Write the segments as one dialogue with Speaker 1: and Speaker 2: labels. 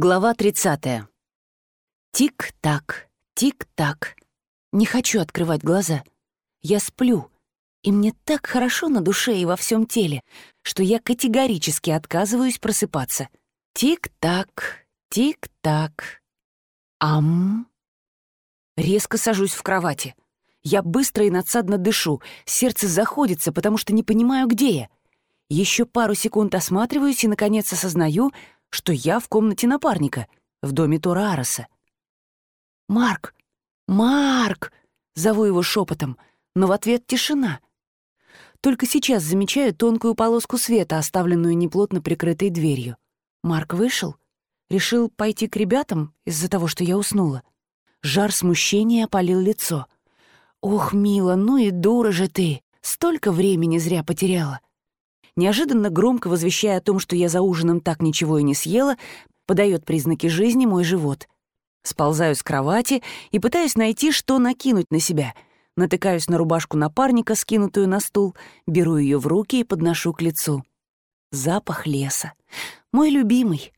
Speaker 1: Глава 30. Тик-так, тик-так. Не хочу открывать глаза. Я сплю, и мне так хорошо на душе и во всем теле, что я категорически отказываюсь просыпаться. Тик-так, тик-так. Ам. Резко сажусь в кровати. Я быстро и надсадно дышу, сердце заходится, потому что не понимаю, где я. Еще пару секунд осматриваюсь и, наконец, осознаю — что я в комнате напарника, в доме Тора Ароса. «Марк! Марк!» — зову его шепотом, но в ответ тишина. Только сейчас замечаю тонкую полоску света, оставленную неплотно прикрытой дверью. Марк вышел? Решил пойти к ребятам из-за того, что я уснула? Жар смущения опалил лицо. «Ох, мила, ну и дура же ты! Столько времени зря потеряла!» Неожиданно громко возвещая о том, что я за ужином так ничего и не съела, подает признаки жизни мой живот. Сползаю с кровати и пытаюсь найти, что накинуть на себя. Натыкаюсь на рубашку напарника, скинутую на стул, беру ее в руки и подношу к лицу. Запах леса. Мой любимый.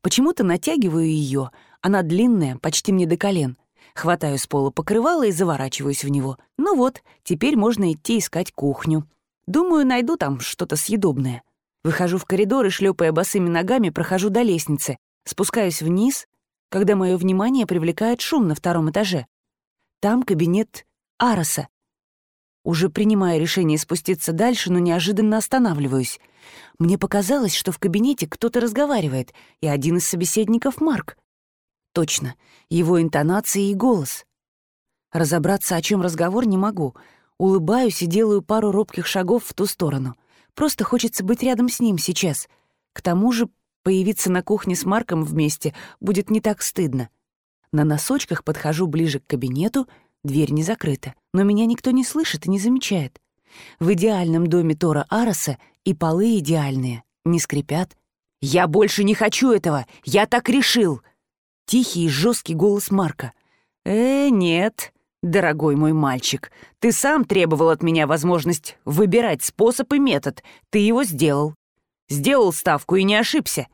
Speaker 1: Почему-то натягиваю ее. Она длинная, почти мне до колен. Хватаю с пола покрывало и заворачиваюсь в него. Ну вот, теперь можно идти искать кухню. Думаю, найду там что-то съедобное. Выхожу в коридор и, шлепая босыми ногами, прохожу до лестницы. Спускаюсь вниз, когда мое внимание привлекает шум на втором этаже. Там кабинет Ароса. Уже принимая решение спуститься дальше, но неожиданно останавливаюсь. Мне показалось, что в кабинете кто-то разговаривает, и один из собеседников — Марк. Точно, его интонации и голос. Разобраться, о чем разговор, не могу — Улыбаюсь и делаю пару робких шагов в ту сторону. Просто хочется быть рядом с ним сейчас. К тому же появиться на кухне с Марком вместе будет не так стыдно. На носочках подхожу ближе к кабинету, дверь не закрыта, но меня никто не слышит и не замечает. В идеальном доме Тора Ароса и полы идеальные, не скрипят. «Я больше не хочу этого! Я так решил!» Тихий и жесткий голос Марка. «Э, нет, «Дорогой мой мальчик, ты сам требовал от меня возможность выбирать способ и метод. Ты его сделал. Сделал ставку и не ошибся.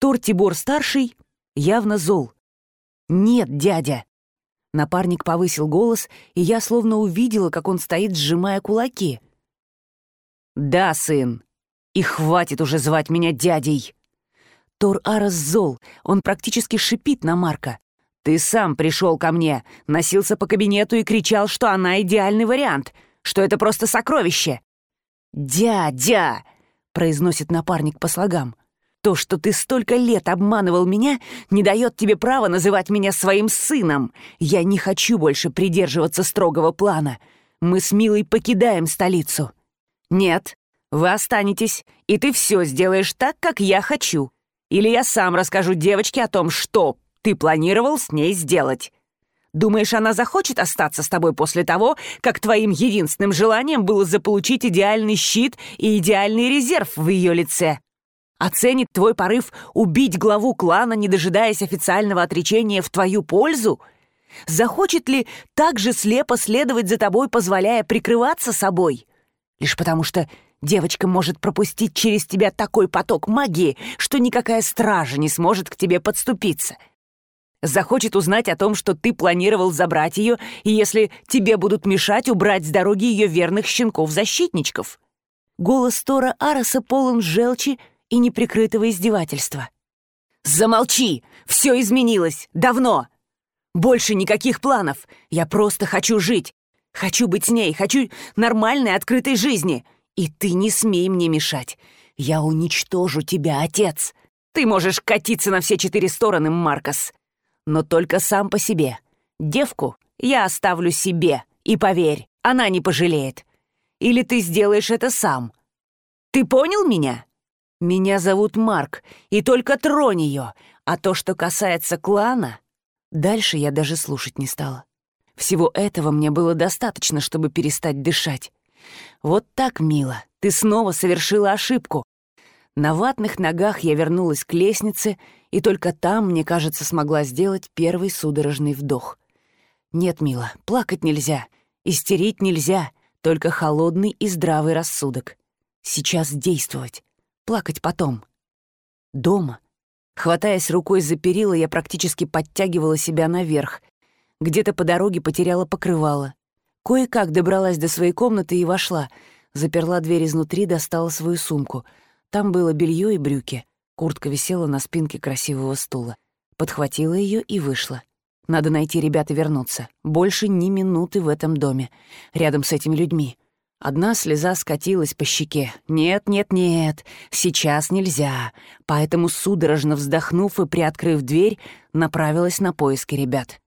Speaker 1: Тортибор-старший явно зол». «Нет, дядя!» Напарник повысил голос, и я словно увидела, как он стоит, сжимая кулаки. «Да, сын, и хватит уже звать меня дядей!» Тор Арас зол, он практически шипит на Марка. Ты сам пришел ко мне, носился по кабинету и кричал, что она идеальный вариант, что это просто сокровище. «Дядя!» — произносит напарник по слогам. «То, что ты столько лет обманывал меня, не дает тебе права называть меня своим сыном. Я не хочу больше придерживаться строгого плана. Мы с Милой покидаем столицу». «Нет, вы останетесь, и ты все сделаешь так, как я хочу. Или я сам расскажу девочке о том, что ты планировал с ней сделать. Думаешь, она захочет остаться с тобой после того, как твоим единственным желанием было заполучить идеальный щит и идеальный резерв в ее лице? Оценит твой порыв убить главу клана, не дожидаясь официального отречения в твою пользу? Захочет ли так же слепо следовать за тобой, позволяя прикрываться собой? Лишь потому что девочка может пропустить через тебя такой поток магии, что никакая стража не сможет к тебе подступиться — захочет узнать о том, что ты планировал забрать ее, и если тебе будут мешать, убрать с дороги ее верных щенков-защитничков. Голос Тора Араса полон желчи и неприкрытого издевательства. «Замолчи! Все изменилось! Давно! Больше никаких планов! Я просто хочу жить! Хочу быть с ней! Хочу нормальной, открытой жизни! И ты не смей мне мешать! Я уничтожу тебя, отец! Ты можешь катиться на все четыре стороны, Маркос! Но только сам по себе. Девку я оставлю себе, и поверь, она не пожалеет. Или ты сделаешь это сам. Ты понял меня? Меня зовут Марк, и только тронь ее, а то, что касается клана... Дальше я даже слушать не стала. Всего этого мне было достаточно, чтобы перестать дышать. Вот так, мило, ты снова совершила ошибку. На ватных ногах я вернулась к лестнице и только там, мне кажется, смогла сделать первый судорожный вдох. Нет, мила, плакать нельзя, истерить нельзя, только холодный и здравый рассудок. Сейчас действовать, плакать потом. Дома, Хватаясь рукой за перила, я практически подтягивала себя наверх. Где-то по дороге потеряла покрывало. Кое-как добралась до своей комнаты и вошла. Заперла дверь изнутри, достала свою сумку. Там было белье и брюки. Куртка висела на спинке красивого стула. Подхватила ее и вышла. Надо найти ребят и вернуться. Больше ни минуты в этом доме. Рядом с этими людьми. Одна слеза скатилась по щеке. «Нет, нет, нет, сейчас нельзя». Поэтому, судорожно вздохнув и приоткрыв дверь, направилась на поиски ребят.